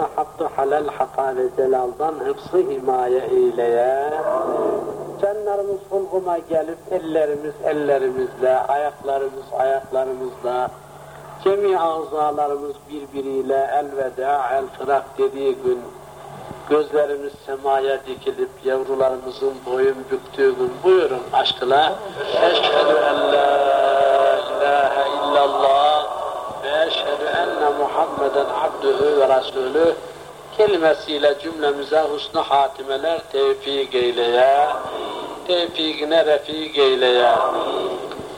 Mevlana Hakkı Halal Hakale Celal'dan hıfzı himaye eyleye. Canlarımız hulguma gelip ellerimiz ellerimizle, ayaklarımız ayaklarımızla, cemi azalarımız birbiriyle elveda, el fırak dediği gün, gözlerimiz semaya dikilip yavrularımızın boyun büktüğü gün buyurun aşkına. Eşhedü en la ilahe illallah ve eşhedü enne Muhammeden abdühü ve rasulü kelimesiyle cümlemize husnu hatimeler tevfik eyleye, tevfikine refik eyleye.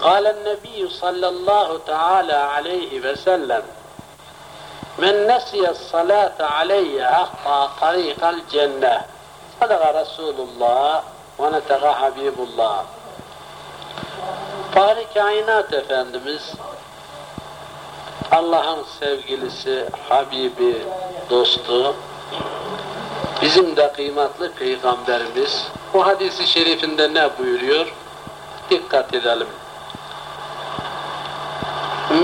قال النبي صلى الله تعالى عليه وسلم من نسي الصلاة علي أخطأ طريق الجنة صدق رسول الله ونتقى حبيب الله Fahri Kainat Efendimiz Allah'ın sevgilisi, Habibi, dostu, bizim de kıymetli Peygamberimiz bu hadisi şerifinde ne buyuruyor? Dikkat edelim.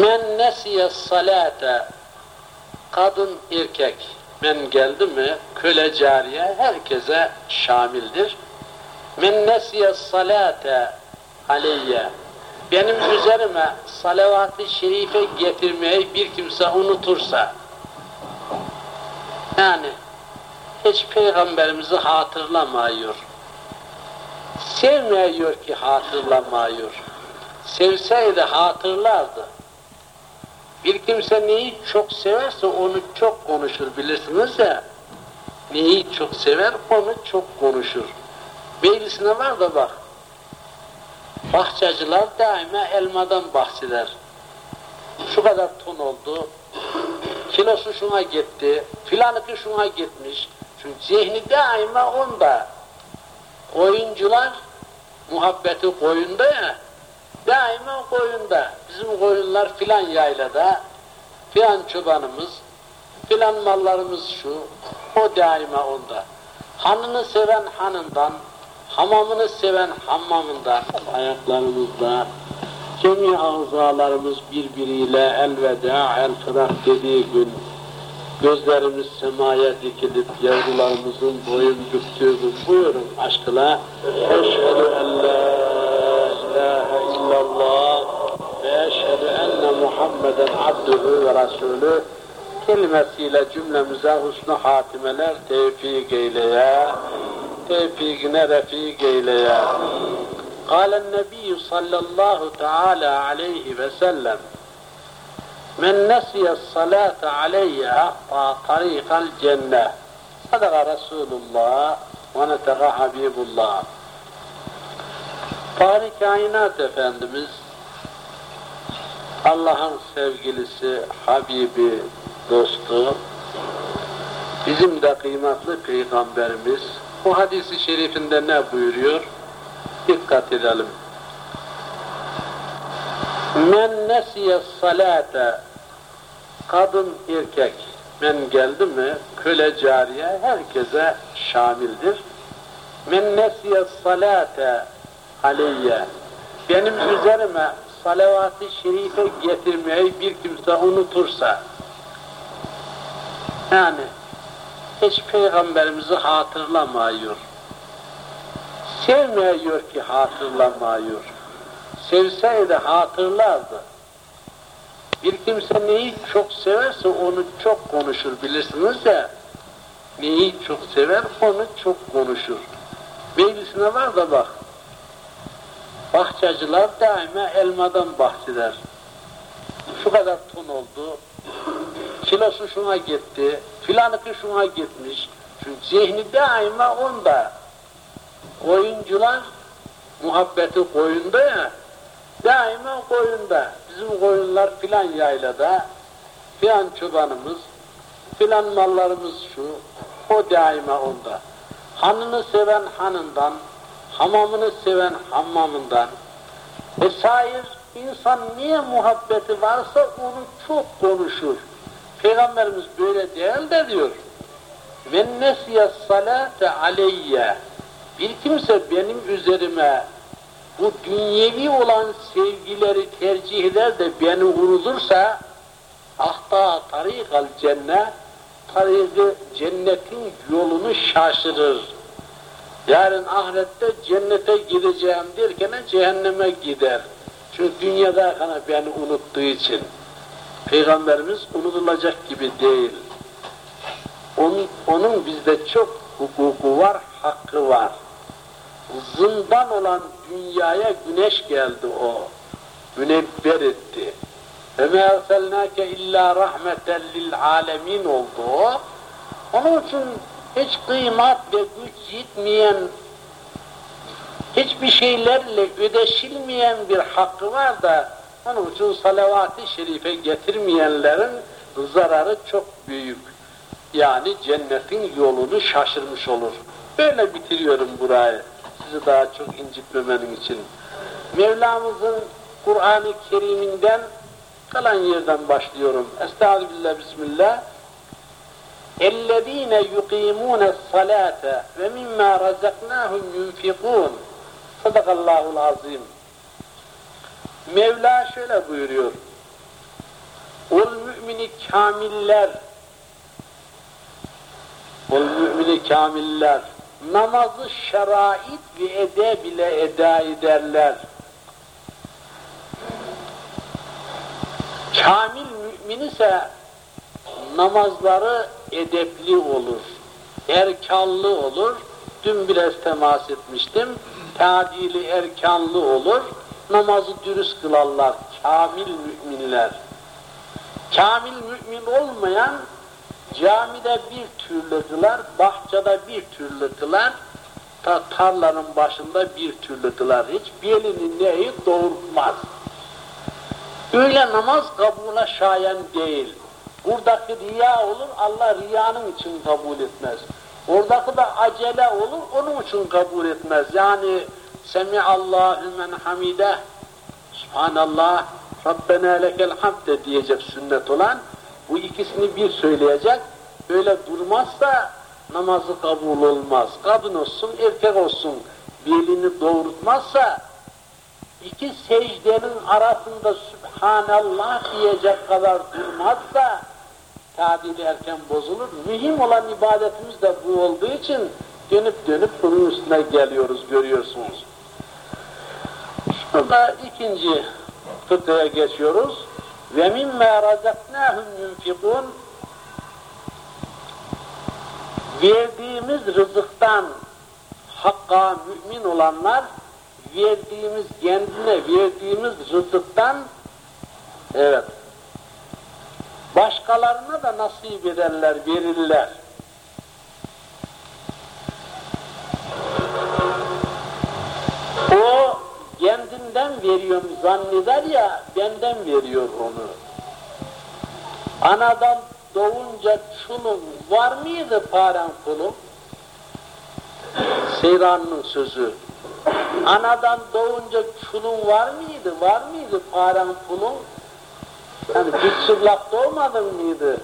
Men nesiye salate kadın erkek men geldi mi köle cariye herkese şamildir. Men nesiye salate aleyye benim üzerime salavat-ı şerife getirmeyi bir kimse unutursa yani hiç peygamberimizi hatırlamıyor. Sevmiyor ki hatırlamıyor. Sevseydi hatırlardı. Bir kimse neyi çok severse onu çok konuşur bilirsiniz ya. Neyi çok sever onu çok konuşur. Meclisine var da bak. Bahçacılar daima elmadan bahseder. Şu kadar ton oldu, kilosu şuna gitti, filanıkı şuna gitmiş. Çünkü zihni daima onda. Oyuncular muhabbeti koyunda ya, daima koyunda. Bizim koyunlar filan yaylada, filan çobanımız, filan mallarımız şu, o daima onda. Hanını seven hanından, hamamını seven hammamından, ayaklarımızla, cemi azalarımız birbiriyle elveda, el fırak dediği gün, gözlerimiz semaya dikilip yavrularımızın boyun büktüğü gün. Buyurun aşkına eşhedü en la ilahe illallah ve eşhedü enne Muhammeden abdühü ve rasulü kelimesiyle cümlemize husnu hatimeler tevfik eyleye, tevfikine refik eyleye. Kâlen nebiyyü sallallahu teâlâ aleyhi ve sellem Men nesiye salâte aleyye ahta tarîkal cenneh. Sadaka Resulullah ve neteka Habibullah. Fahri Kainat Efendimiz Allah'ın sevgilisi, Habibi, dostu, bizim de kıymetli Peygamberimiz bu hadisi şerifinde ne buyuruyor? Dikkat edelim. Men nesiye salate kadın erkek men geldi mi köle cariye herkese şamildir. Men nesiye salate aleyye benim üzerime salavat-ı şerife getirmeyi bir kimse unutursa yani hiç peygamberimizi hatırlamıyor. Sevmiyor ki hatırlamıyor. Sevseydi hatırlardı. Bir kimse neyi çok severse onu çok konuşur bilirsiniz ya. Neyi çok sever onu çok konuşur. Meclisine var da bak. Bahçacılar daima elmadan bahseder. Şu kadar ton oldu, kilosu şuna gitti, filanıkı şuna gitmiş. Çünkü zihni daima onda. Oyuncular muhabbeti koyunda ya, daima koyunda. Bizim koyunlar filan yaylada, filan çobanımız, filan mallarımız şu, o daima onda. Hanını seven hanından, hamamını seven hammamından. Vesair insan niye muhabbeti varsa onu çok konuşur. Peygamberimiz böyle değil de diyor. Ve nesiye salate aleyye. Bir kimse benim üzerime bu dünyevi olan sevgileri tercih eder de beni unutursa ahta tarikal cennet tarihi cennetin yolunu şaşırır. Yarın ahirette cennete gideceğim derken cehenneme gider. Çünkü dünyada beni unuttuğu için. Peygamberimiz unutulacak gibi değil. Onun, onun bizde çok hukuku var, hakkı var. Zindan olan dünyaya güneş geldi o. Münebber etti. Erselnâke illa rahmeten lil alemin oldu o. Onun için hiç kıymat ve güç yitmeyen, hiçbir şeylerle ödeşilmeyen bir hakkı var da onun için salavat-ı şerife getirmeyenlerin zararı çok büyük. Yani cennetin yolunu şaşırmış olur. Böyle bitiriyorum burayı. Sizi daha çok incitmemenin için. Mevlamızın Kur'an-ı Kerim'inden kalan yerden başlıyorum. Estağfirullah, Bismillah. اَلَّذ۪ينَ يُقِيمُونَ الصَّلَاةَ وَمِمَّا رَزَقْنَاهُمْ يُنْفِقُونَ Sadakallahu azim. Mevla şöyle buyuruyor. Ol mümini kamiller Ol mümini kamiller namazı şerait ve edeb ile eda ederler. Kamil mümin ise namazları edepli olur, erkanlı olur. Dün biraz temas etmiştim. Tadili erkanlı olur. Namazı dürüst kılarlar. Kamil müminler. Kamil mümin olmayan camide bir türlü kılar, bahçede bir türlü kılar, ta tarlanın başında bir türlü kılar. Hiç bir elini neyi doğurtmaz. Öyle namaz kabula şayan değil. Buradaki riya olur, Allah riyanın için kabul etmez. Oradaki da acele olur, onun için kabul etmez. Yani Semi'allahu men hamide Subhanallah Rabbena lekel hamd diyecek sünnet olan bu ikisini bir söyleyecek. Öyle durmazsa namazı kabul olmaz. Kadın olsun, erkek olsun belini doğrultmazsa iki secdenin arasında Subhanallah diyecek kadar durmazsa tadili erken bozulur. Mühim olan ibadetimiz de bu olduğu için dönüp dönüp bunun üstüne geliyoruz, görüyorsunuz. Şurada ikinci fıkraya geçiyoruz. Ve mimmâ razaknâhum yunfikûn verdiğimiz rızıktan hakka mümin olanlar verdiğimiz kendine verdiğimiz rızıktan evet başkalarına da nasip ederler, verirler. O kendinden veriyorum zanneder ya, benden veriyor onu. Anadan doğunca çulun var mıydı paran pulun? Seyran'ın sözü. Anadan doğunca çulun var mıydı? Var mıydı paran pulun? Yani çıplak doğmadın mıydı?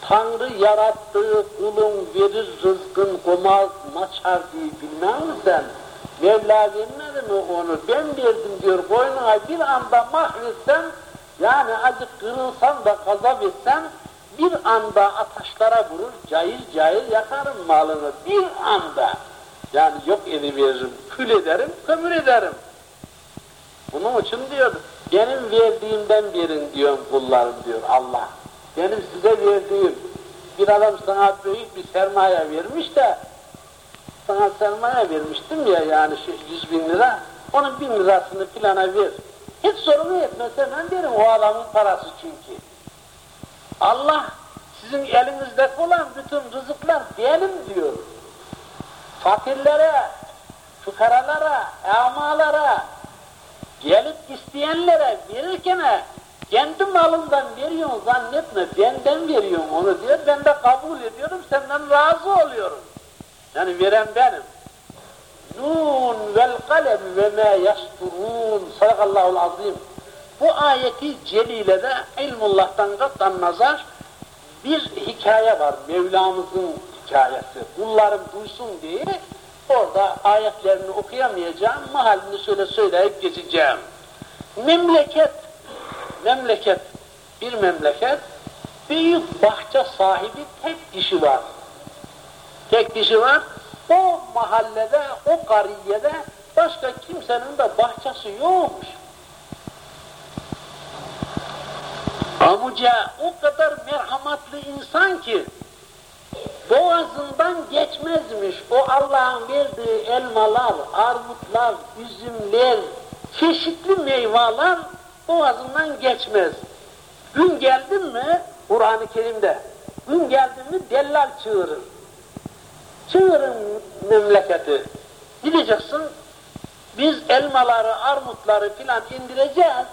Tanrı yarattığı kulun verir rızkın komaz maçar diye bilmem mi sen? Mevla vermedi mi onu? Ben verdim diyor boynuna bir anda mahvetsen yani acık kırılsan da gazap etsen bir anda ataşlara vurur, cayır cayır yakarım malını bir anda. Yani yok ediveririm, kül ederim, kömür ederim. Bunun için diyor, benim verdiğimden verin diyor kullarım diyor Allah. Benim size verdiğim, bir adam sana büyük bir sermaye vermiş de, sana sermaye vermiştim ya yani yüz bin lira, onun bin lirasını filana ver. Hiç sorunu etmez hemen derim o adamın parası çünkü. Allah sizin elinizde olan bütün rızıklar benim diyor. Fakirlere, fukaralara, amalara, gelip isteyenlere verirken kendi malından veriyorsun zannetme, benden veriyorsun onu diyor, ben de kabul ediyorum, senden razı oluyorum. Yani veren benim. Nun vel kalem ve ma yasturun. Sadakallahul azim. Bu ayeti celilede ilmullah'tan kattan nazar bir hikaye var. Mevlamızın hikayesi. Kullarım duysun diye orada ayetlerini okuyamayacağım. Mahallini şöyle söyleyip geçeceğim. Memleket, memleket, bir memleket büyük bahçe sahibi tek kişi var. Tek kişi var. O mahallede, o kariyede başka kimsenin de bahçesi yokmuş. Amuca o kadar merhametli insan ki boğazından geçmezmiş o Allah'ın verdiği elmalar, armutlar, üzümler, çeşitli meyveler boğazından geçmez. Gün geldi mi Kur'an-ı Kerim'de, gün geldi mi dellal çığırır. Çığırın memleketi. Gideceksin, biz elmaları, armutları filan indireceğiz.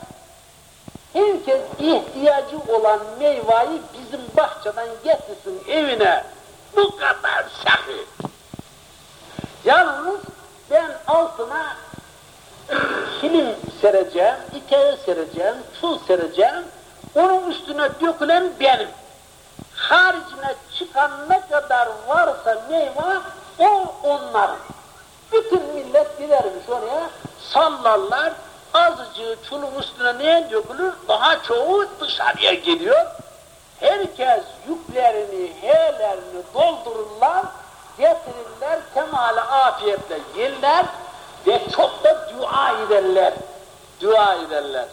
Herkes ihtiyacı olan meyveyi bizim bahçeden getirsin evine. Bu kadar sahi. Yalnız ben altına kilim sereceğim, iteği sereceğim, tuz sereceğim. Onun üstüne dökülen benim. Haricine çıkan ne kadar varsa meyve o onların. Bütün millet gidermiş oraya, sallarlar, azıcık çulun üstüne neye dökülür? Daha çoğu dışarıya geliyor. Herkes yüklerini, heylerini doldururlar, getirirler, kemale afiyetle yerler ve çok da dua ederler. Dua ederler.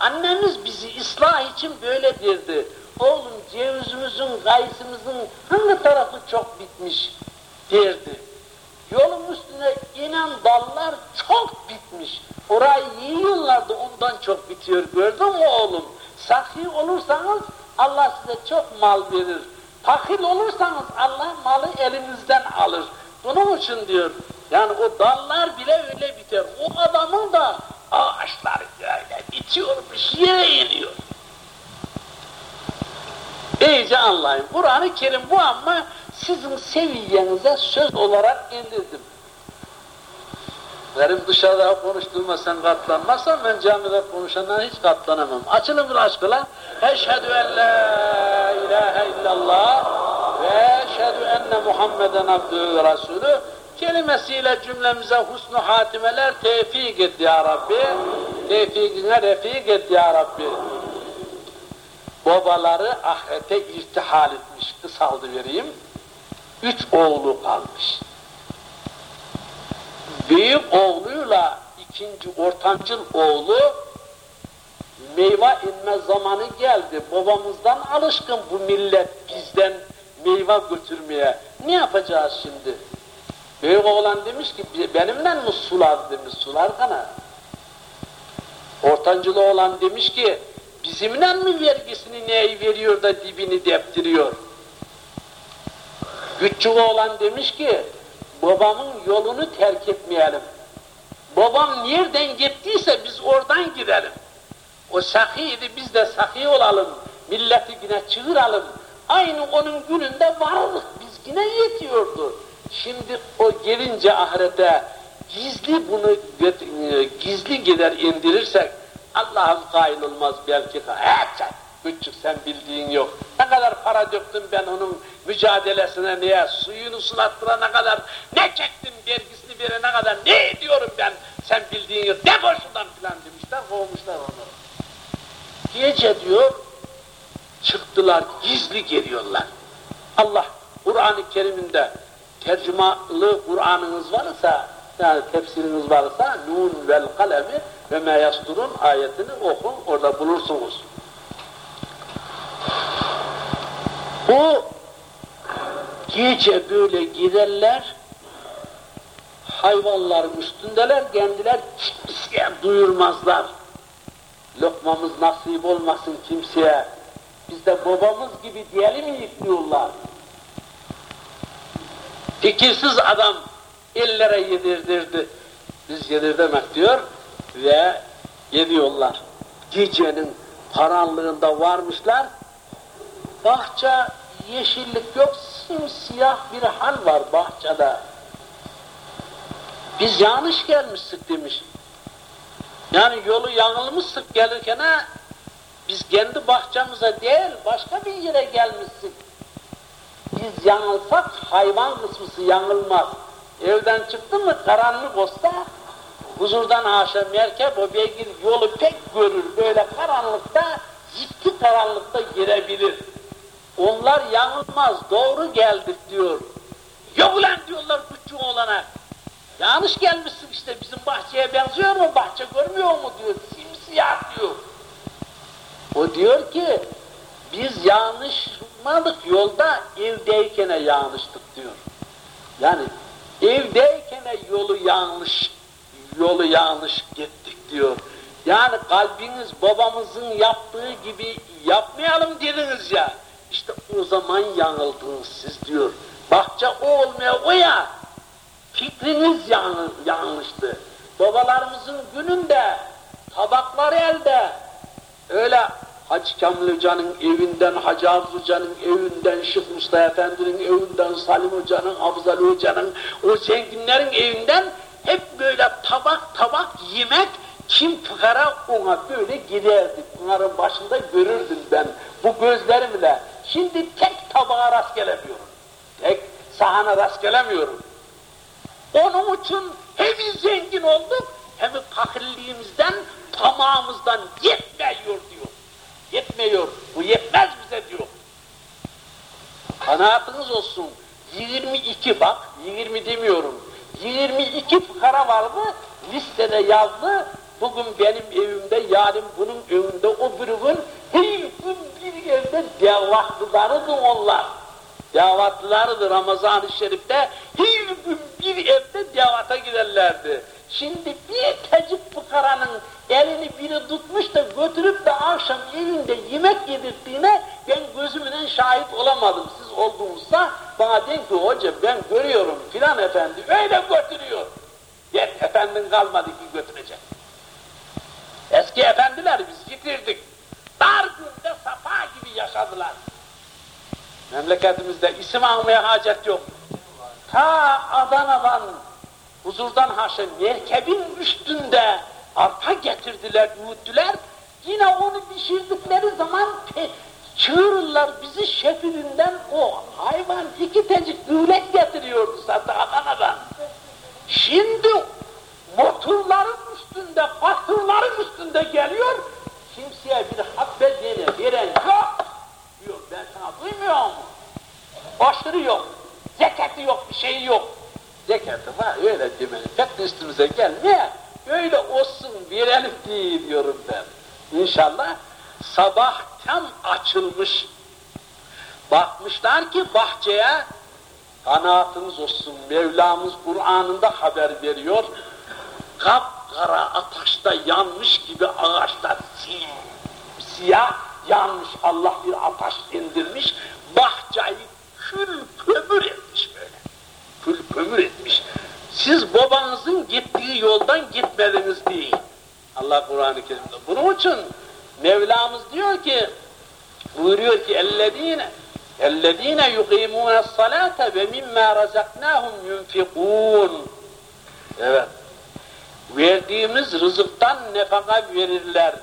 Annemiz bizi ıslah için böyle derdi. Oğlum cevizimizin, kayısımızın hangi tarafı çok bitmiş derdi. Yolun üstüne inen dallar çok bitmiş. Orayı yiyorlardı ondan çok bitiyor. Gördün mü oğlum? Sahi olursanız Allah size çok mal verir. Fakir olursanız Allah malı elinizden alır. Bunun için diyor, yani o dallar bile öyle biter. O adamın da ağaçlar böyle bitiyormuş, yere iniyor. İyice anlayın. Kur'an-ı Kerim bu ama sizin seviyenize söz olarak indirdim. Benim dışarıda konuştuğuma sen katlanmazsan ben camide konuşanlara hiç katlanamam. Açılın bir aşkına. Eşhedü en la ilahe illallah ve eşhedü enne Muhammeden abdühü ve kelimesiyle cümlemize husnu hatimeler tevfik et ya Rabbi. Tevfikine refik et ya Rabbi. Babaları ahirete irtihal etmiş. Kısaldı vereyim. Üç oğlu kalmış büyük oğluyla ikinci ortancıl oğlu meyve inme zamanı geldi. Babamızdan alışkın bu millet bizden meyve götürmeye. Ne yapacağız şimdi? Büyük oğlan demiş ki benimle mi sular demiş sular kana. Ortancılı oğlan demiş ki bizimle mi vergisini neyi veriyor da dibini deptiriyor. Küçük oğlan demiş ki babamın yolunu terk etmeyelim. Babam nereden gittiyse biz oradan gidelim. O sakiydi biz de sahi olalım. Milleti yine çığıralım. Aynı onun gününde varlık biz yine yetiyordu. Şimdi o gelince ahirete gizli bunu e, gizli gider indirirsek Allah'ım kail olmaz belki. Evet, küçük sen bildiğin yok. Ne kadar para döktüm ben onun mücadelesine niye, suyunu sulattırana kadar ne çektim vergisini verene kadar ne ediyorum ben sen bildiğin yok, defol şuradan filan demişler, kovmuşlar onu. Gece diyor, çıktılar, gizli geliyorlar. Allah Kur'an-ı Kerim'inde tercümalı Kur'an'ınız varsa, yani tefsiriniz varsa, Nun vel kalemi ve me yasturun ayetini okun, orada bulursunuz. Bu gece böyle giderler, hayvanların üstündeler, kendiler kimseye duyurmazlar. Lokmamız nasip olmasın kimseye. Biz de babamız gibi diyelim yıkıyorlar. Fikirsiz adam ellere yedirdirdi. Biz yedirdemek diyor ve yediyorlar. Gecenin karanlığında varmışlar, bahçe yeşillik yok, simsiyah bir hal var bahçede. Biz yanlış gelmiştik demiş. Yani yolu yanılmıştık gelirken ha, biz kendi bahçemize değil başka bir yere gelmiştik. Biz yanılsak hayvan kısmısı yanılmaz. Evden çıktı mı karanlık olsa huzurdan haşa merkep o beygir yolu pek görür böyle karanlıkta ciddi karanlıkta girebilir. Onlar yanılmaz, doğru geldik diyor. Yok ulan diyorlar küçük olana. Yanlış gelmişsin işte bizim bahçeye benziyor mu bahçe görmüyor mu diyor. Simsiyah diyor. O diyor ki biz yanlışmadık yolda evdeyken yanlıştık diyor. Yani evdeyken yolu yanlış yolu yanlış gittik diyor. Yani kalbiniz babamızın yaptığı gibi yapmayalım dediniz ya. İşte o zaman yanıldınız siz diyor. Bahçe o olmaya o ya. Fikriniz yan, yanlıştı. Babalarımızın gününde tabaklar elde. Öyle Hacı Kamil Hoca'nın evinden, Hacı Hoca'nın evinden, Şık Mustafa Efendi'nin evinden, Salim Hoca'nın, Hafız Hoca'nın, o zenginlerin evinden hep böyle tabak tabak yemek kim fıkara ona böyle giderdi. Bunların başında görürdüm ben bu gözlerimle. Şimdi tek tabağa rast gelemiyorum. Tek sahana rast gelemiyorum. Onun için hem zengin olduk hem fakirliğimizden, tamamımızdan yetmiyor diyor. Yetmiyor, bu yetmez bize diyor. Kanaatınız olsun, 22 bak, 20 demiyorum, 22 fıkara vardı, listede yazdı, bugün benim evimde, yarın bunun evinde, o gün her bir evde devatlılarıdır onlar. Davatlılarıdır Ramazan-ı Şerif'te, her bir evde davata giderlerdi. Şimdi bir tecik fukaranın elini biri tutmuş da götürüp de akşam evinde yemek yedirttiğine ben gözümün şahit olamadım. Siz olduğunuzda bana deyin ki hoca ben görüyorum filan efendi öyle götürüyor. Yet efendin kalmadı ki götürecek. Eski efendiler biz fikirdik. Dar günde safa gibi yaşadılar. Memleketimizde isim almaya hacet yok. Ta Adana'dan, huzurdan haşa merkebin üstünde arpa getirdiler, büyüttüler. Yine onu pişirdikleri zaman çığırırlar bizi şefirinden o hayvan iki tecik güğlek getiriyordu zaten Adana'dan. Şimdi motorların üstünde, faktörlerin üstünde geliyor, kimseye bir habbe dene veren yok diyor, ben sana duymuyor mu? Aşırı yok, zekatı yok, bir şey yok. Zekatı var, öyle demeli, pek üstümüze gelmeye, öyle olsun, verelim diye diyorum ben. İnşallah sabah tam açılmış, bakmışlar ki bahçeye, kanaatınız olsun, Mevlamız Kur'an'ında haber veriyor, kapkara ateşte yanmış gibi ağaçlar siyah yanmış. Allah bir ateş indirmiş. Bahçeyi kül kömür etmiş kül kömür etmiş siz babanızın gittiği yoldan gitmediniz diye Allah Kur'an-ı Kerim'de bunun için Mevlamız diyor ki buyuruyor ki ellezine ellezine yuqimune salate ve mimma razaknahum yunfikun evet verdiğimiz rızıktan nefaka verirler.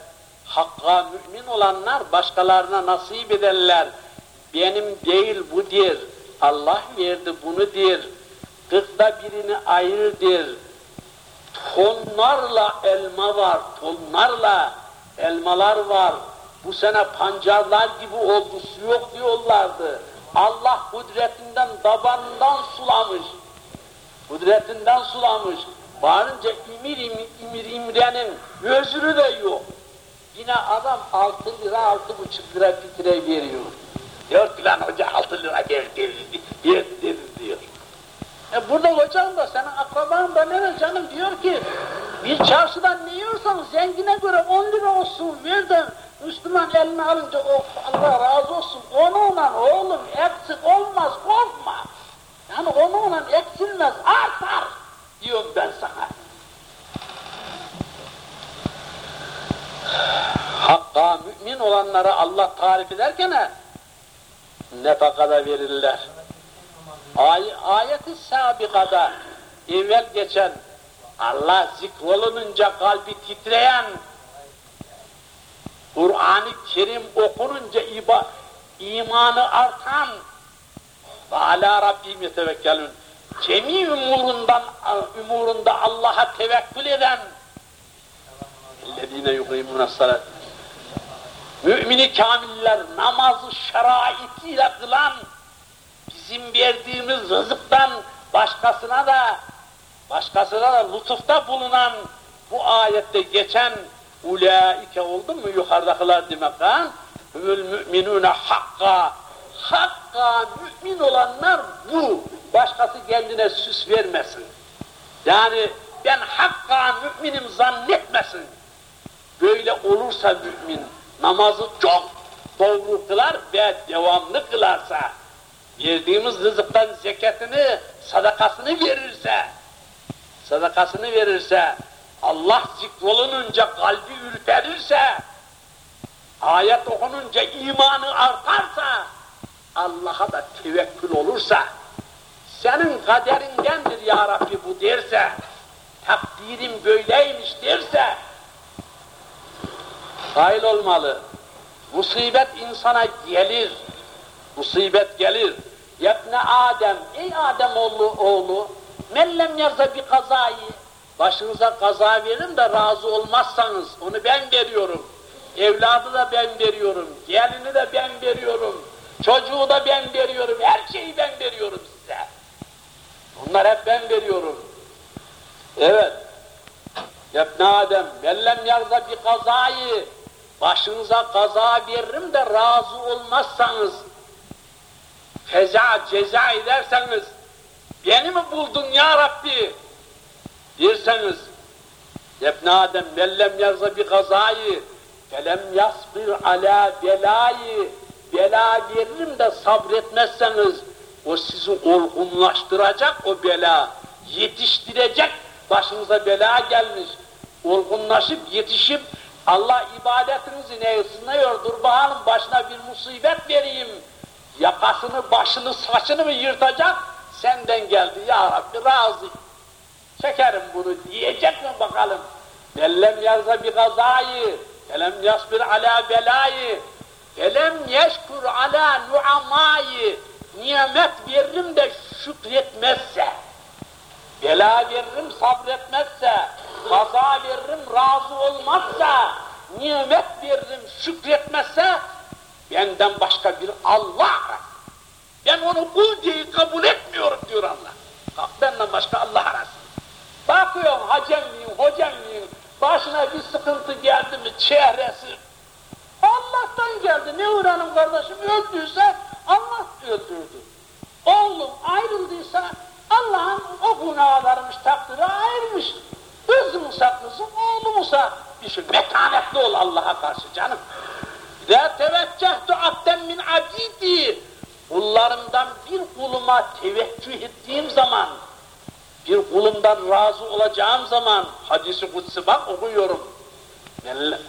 Hakka mümin olanlar başkalarına nasip ederler. Benim değil bu der. Allah verdi bunu der. Kırkta birini ayır der. Tonlarla elma var, tonlarla elmalar var. Bu sene pancarlar gibi oldu, su yok diyorlardı. Allah kudretinden, tabanından sulamış. Kudretinden sulamış. Bağırınca imir imir, imir imrenin özrü de yok. Yine adam altı lira, altı buçuk lira fitre veriyor. Diyor ki lan hoca altı lira verdi, verdi diyor. E burada hocam da senin akraban da ne canım diyor ki bir çarşıdan ne yiyorsan zengine göre on lira olsun ver de Müslüman elini alınca oh Allah razı olsun onunla oğlum eksik olmaz korkma. Yani onunla eksilmez artar diyorum ben sana. Hakka mümin olanlara Allah tarif ederken nefakada verirler. Ay, ayeti sabikada evvel geçen Allah zikrolununca kalbi titreyen Kur'an-ı Kerim okununca iba, imanı artan ve ala Rabbim yetevekkelün cemi umurundan, umurunda Allah'a tevekkül eden اَلَّذ۪ينَ يُقِيمُونَ الصَّلَاةِ Mümini kamiller namazı şeraitiyle kılan, bizim verdiğimiz rızıktan başkasına da başkasına da lütufta bulunan bu ayette geçen ulaike oldu mu yukarıdakiler demek ha? Hümül müminune hakka hakka mümin olanlar bu. Başkası kendine süs vermesin. Yani ben hakka müminim zannetmesin. Böyle olursa mümin namazı çok doğru kılar ve devamlı kılarsa, verdiğimiz rızıktan zekatını, sadakasını verirse, sadakasını verirse, Allah zikrolununca kalbi ürperirse, ayet okununca imanı artarsa, Allah'a da tevekkül olursa, senin kaderindendir ya Rabbi bu derse, takdirim böyleymiş derse, Dahil olmalı. Musibet insana gelir. Musibet gelir. Yebne Adem, ey Adem oğlu, oğlu, mellem yarza bir kazayı, başınıza kaza verin de razı olmazsanız, onu ben veriyorum. Evladı da ben veriyorum, gelini de ben veriyorum, çocuğu da ben veriyorum, her şeyi ben veriyorum size. Bunlar hep ben veriyorum. Evet. Yebne Adem, mellem yarza bir kazayı, başınıza kaza veririm de razı olmazsanız, feza, ceza ederseniz, beni mi buldun ya Rabbi? Derseniz, Yebne Adem mellem yarza bir kazayı, felem yasbir ala belayı, bela veririm de sabretmezseniz, o sizi olgunlaştıracak o bela, yetiştirecek, başınıza bela gelmiş, olgunlaşıp yetişip Allah ibadetinizi ne sınıyor, dur bakalım başına bir musibet vereyim, yakasını, başını, saçını mı yırtacak, senden geldi ya Rabbi razı. Çekerim bunu diyecek mi bakalım? Bellem yazza bir gazayı, felem yasbir ala belayı, felem yeşkur ala nuamayı, nimet veririm de şükretmezse, bela veririm sabretmezse, kaza veririm razı olmazsa, nimet veririm şükretmezse, benden başka bir Allah Ben onu kul diye kabul etmiyorum diyor Allah. Benden başka Allah arasın. Bakıyorum hacem miyim, hocam miyim, başına bir sıkıntı geldi mi çehresi, Allah'tan geldi. Ne uğranım kardeşim öldüyse Allah öldürdü. Oğlum ayrıldıysa Allah'ın o günahlarmış takdiri ayırmış. Kızımsa kızım, oğlumusa bir şey metanetli ol Allah'a karşı canım. Ve teveccehtu abden min abidi. Kullarımdan bir kuluma teveccüh ettiğim zaman, bir kulumdan razı olacağım zaman, hadisi kutsi bak okuyorum.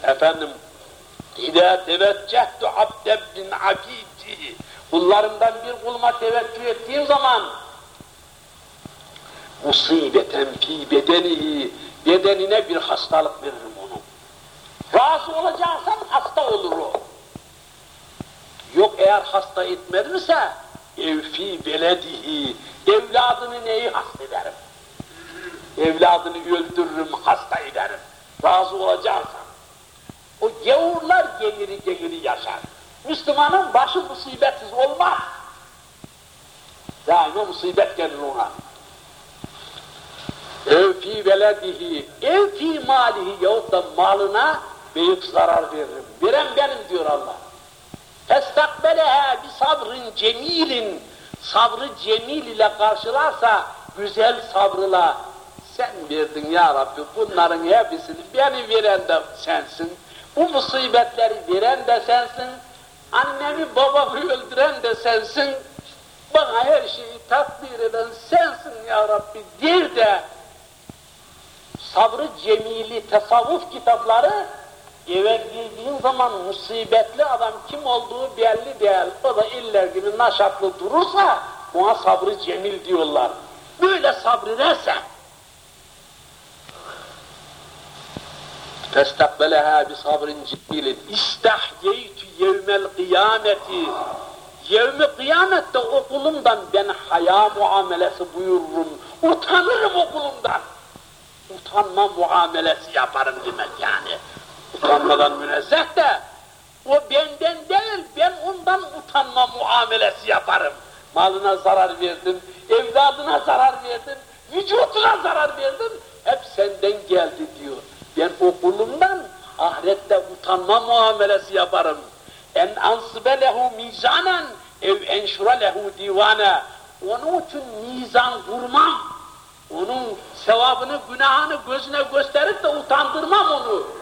Efendim, İzâ teveccehtu abden min abidi. Kullarımdan bir kuluma teveccüh ettiğim zaman, musibeten fi bedenihi, bedenine bir hastalık veririm onu. Razı olacaksan hasta olur eğer hasta etmediyse, evfi beledihi, evladını neyi hasta ederim? Evladını öldürürüm, hasta ederim. Razı olacaksan. O gavurlar geliri geliri yaşar. Müslümanın başı musibetsiz olmaz. Daima musibet gelir ona. Ev fi veledihi, ev fi malihi yahut da malına büyük zarar veririm. Veren benim diyor Allah. Festakbeleha bi sabrın cemilin, sabrı cemil ile karşılarsa, güzel sabrıyla sen verdin ya Rabbi bunların hepsini beni veren de sensin. Bu musibetleri veren de sensin. Annemi babamı öldüren de sensin. Bana her şeyi takdir eden sensin ya Rabbi der de sabrı cemili tasavvuf kitapları eve girdiğin zaman musibetli adam kim olduğu belli değil. O da iller gibi naşatlı durursa ona sabrı cemil diyorlar. Böyle sabredersen فَاسْتَقْبَلَهَا بِصَبْرٍ جِمِيلٍ اِسْتَحْيَيْتُ يَوْمَ الْقِيَامَةِ Yevmi kıyamette okulumdan ben haya muamelesi buyururum, utanırım okulumdan utanma muamelesi yaparım demek yani. Utanmadan münezzeh de O benden değil, ben ondan utanma muamelesi yaparım. Malına zarar verdin, evladına zarar verdin, vücuduna zarar verdin, hep senden geldi diyor. Ben o kulumdan ahirette utanma muamelesi yaparım. En ansibe lehu mizanen ev enşura lehu divane. Onun için mizan kurmam. Onun sevabını, günahını gözüne gösterip de utandırmam onu.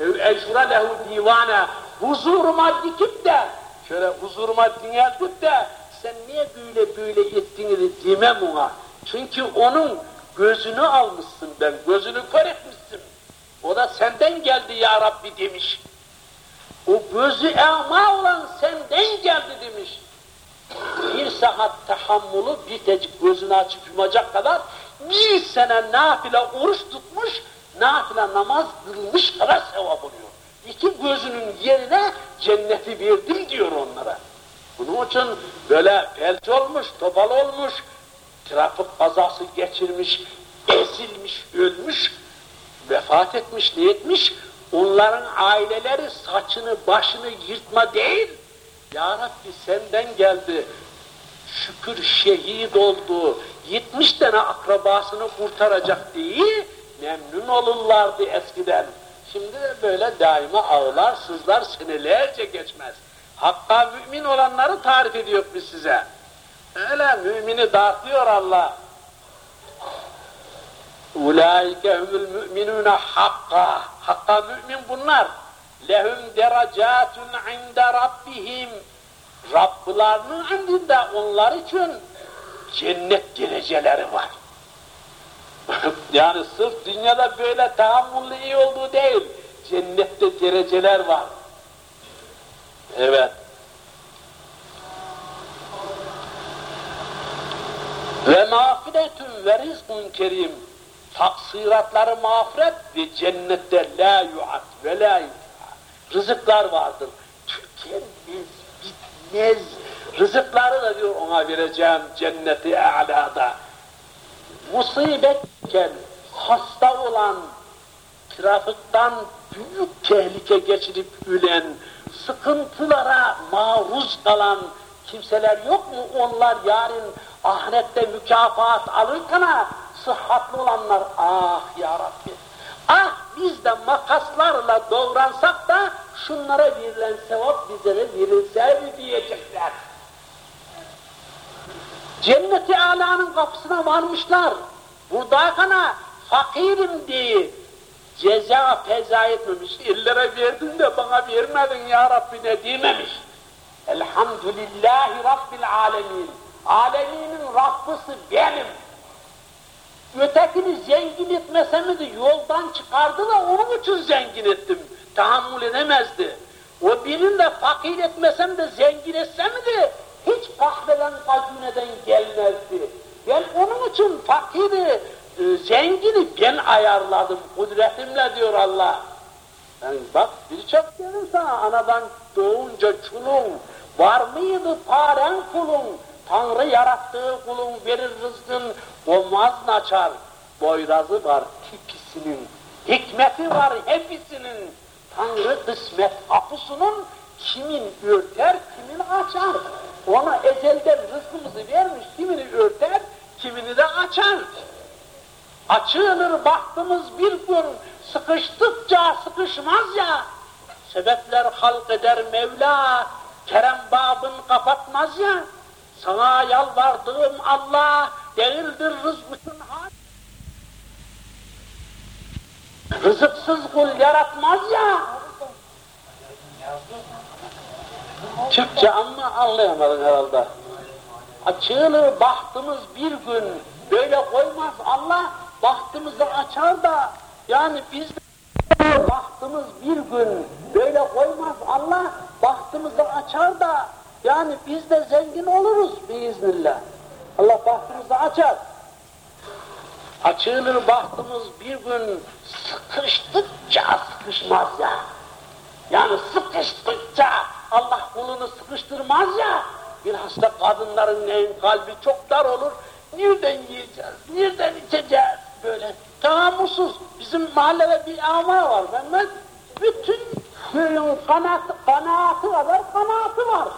Ev enşura lehu divane. Huzuruma dikip de, şöyle huzuruma dineltip de, sen niye böyle böyle ettiğini demem ona. Çünkü onun gözünü almışsın ben, gözünü kör etmişsin. O da senden geldi ya Rabbi demiş. O gözü ema olan senden geldi demiş. Bir saat tahammülü bitecek gözünü açıp yumacak kadar bir sene nafile oruç tutmuş, nafile namaz kılmış kadar sevap oluyor. İki gözünün yerine cenneti verdim diyor onlara. Bunun için böyle felç olmuş, topal olmuş, trafik kazası geçirmiş, ezilmiş, ölmüş, vefat etmiş, ne etmiş? Onların aileleri saçını, başını yırtma değil, Ya Rabbi senden geldi, şükür şehit oldu, 70 tane akrabasını kurtaracak diye memnun olurlardı eskiden. Şimdi böyle daima ağlar, sızlar senelerce geçmez. Hakka mümin olanları tarif ediyor biz size. Öyle mümini dağıtıyor Allah. Ulaike humul müminune hakka. Hakka mümin bunlar. Lehum derecatun inde rabbihim. Rablarının indinde onlar için cennet dereceleri var. yani sırf dünyada böyle tahammüllü iyi olduğu değil, cennette dereceler var. Evet. Ve mağfiretün ve rizkun kerim. Taksiratları mağfiret ve cennette la yuat ve la Rızıklar vardır. Tükenmez, bitmez. Rızıkları da diyor ona vereceğim cenneti a'lada. Musibetken hasta olan, trafikten büyük tehlike geçirip ölen, sıkıntılara maruz kalan kimseler yok mu? Onlar yarın ahirette mükafat alırken sıhhatli olanlar, ah ya Rabbi, ah biz de makaslarla doğransak da şunlara verilen sevap bize de verilse mi diyecekler. Cenneti alanın kapısına varmışlar. Buradakana fakirim diye ceza feza etmemiş. İllere verdin de bana vermedin ya Rabbi ne dememiş. Elhamdülillahi Rabbil alemin. Aleminin Rabbisi benim. Ötekini zengin etmesem de yoldan çıkardı da onun için zengin ettim. Tahammül edemezdi. O birini de fakir etmesem de zengin etsem de gazuneden gelmezdi. Ben onun için fakiri, e, zengini ben ayarladım kudretimle diyor Allah. Yani bak birçok dedim sana anadan doğunca çulun, var mıydı paren kulun, Tanrı yarattığı kulun verir rızkın, olmaz açar. Boyrazı var tipisinin, hikmeti var hepsinin. Tanrı kısmet kapısının kimin örter, kimin açar. Ona ezelden rızkımızı vermiş, kimini örter, kimini de açar. Açılır baktığımız bir gün, sıkıştıkça sıkışmaz ya. Sebepler halk eder Mevla, kerem babın kapatmaz ya. Sana yalvardığım Allah değildir rızkın hal. Rızıksız kul yaratmaz ya. Türkçe ama anlayamadın herhalde. Açılır bahtımız bir gün, böyle koymaz Allah, bahtımızı açar da, yani biz bahtımız bir gün, böyle koymaz Allah, bahtımızı açar da, yani biz de zengin oluruz biiznillah. Allah bahtımızı açar. Açılır bahtımız bir gün sıkıştıkça sıkışmaz ya. Yani sıkıştıkça Allah kulunu sıkıştırmaz ya. Bilhassa kadınların neyin kalbi çok dar olur. Nereden yiyeceğiz, nereden içeceğiz böyle. Tahammülsüz. Bizim mahallede bir ama var. Ben, ben bütün Köyün kanaatı, kadar kanaatı var.